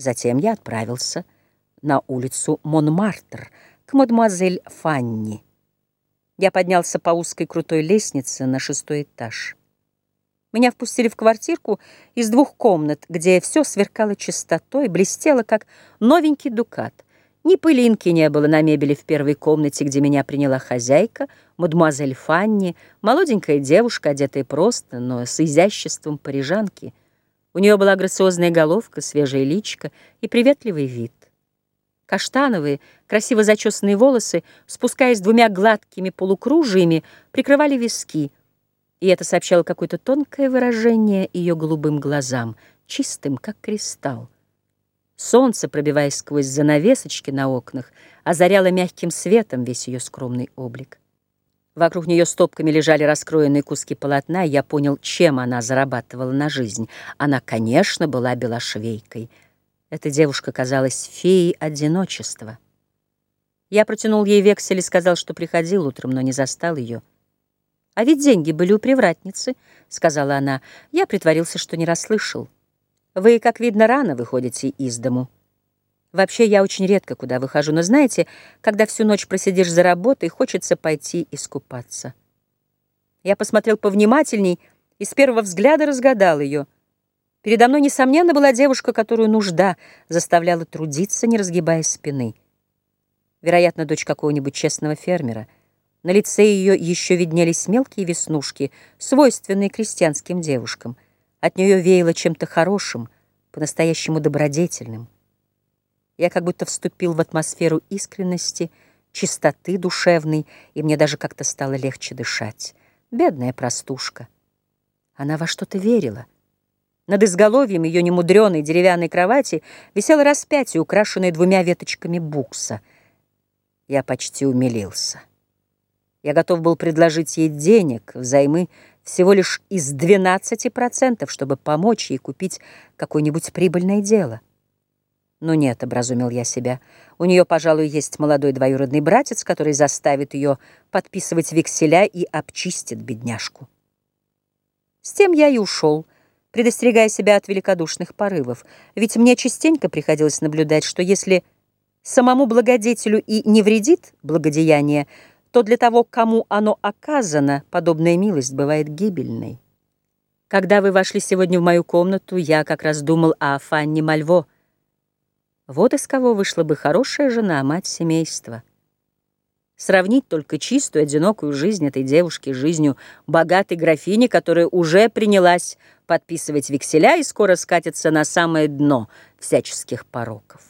Затем я отправился на улицу Монмартр к мадемуазель Фанни. Я поднялся по узкой крутой лестнице на шестой этаж. Меня впустили в квартирку из двух комнат, где все сверкало чистотой, блестело, как новенький дукат. Ни пылинки не было на мебели в первой комнате, где меня приняла хозяйка, мадемуазель Фанни, молоденькая девушка, одетая просто, но с изяществом парижанки. У нее была грациозная головка, свежая личка и приветливый вид. Каштановые, красиво зачесанные волосы, спускаясь двумя гладкими полукружиями, прикрывали виски — и это сообщало какое-то тонкое выражение ее голубым глазам, чистым, как кристалл. Солнце, пробиваясь сквозь занавесочки на окнах, озаряло мягким светом весь ее скромный облик. Вокруг нее стопками лежали раскроенные куски полотна, и я понял, чем она зарабатывала на жизнь. Она, конечно, была белошвейкой. Эта девушка казалась феей одиночества. Я протянул ей вексель и сказал, что приходил утром, но не застал ее. «А ведь деньги были у привратницы», — сказала она. Я притворился, что не расслышал. «Вы, как видно, рано выходите из дому». Вообще, я очень редко куда выхожу, но знаете, когда всю ночь просидишь за работой, хочется пойти искупаться. Я посмотрел повнимательней и с первого взгляда разгадал ее. Передо мной, несомненно, была девушка, которую нужда заставляла трудиться, не разгибая спины. Вероятно, дочь какого-нибудь честного фермера — на лице ее еще виднелись мелкие веснушки, свойственные крестьянским девушкам. От нее веяло чем-то хорошим, по-настоящему добродетельным. Я как будто вступил в атмосферу искренности, чистоты душевной, и мне даже как-то стало легче дышать. Бедная простушка. Она во что-то верила. Над изголовьем ее немудреной деревянной кровати висело распятие, украшенное двумя веточками букса. Я почти умилился. Я готов был предложить ей денег взаймы всего лишь из 12%, чтобы помочь ей купить какое-нибудь прибыльное дело. Но нет, образумил я себя, у нее, пожалуй, есть молодой двоюродный братец, который заставит ее подписывать векселя и обчистит бедняжку. С тем я и ушел, предостерегая себя от великодушных порывов, ведь мне частенько приходилось наблюдать, что если самому благодетелю и не вредит благодеяние, то для того, кому оно оказано, подобная милость бывает гибельной. Когда вы вошли сегодня в мою комнату, я как раз думал о Фанни Мальво. Вот из кого вышла бы хорошая жена, мать семейства. Сравнить только чистую, одинокую жизнь этой девушки с жизнью богатой графини, которая уже принялась подписывать векселя и скоро скатится на самое дно всяческих пороков.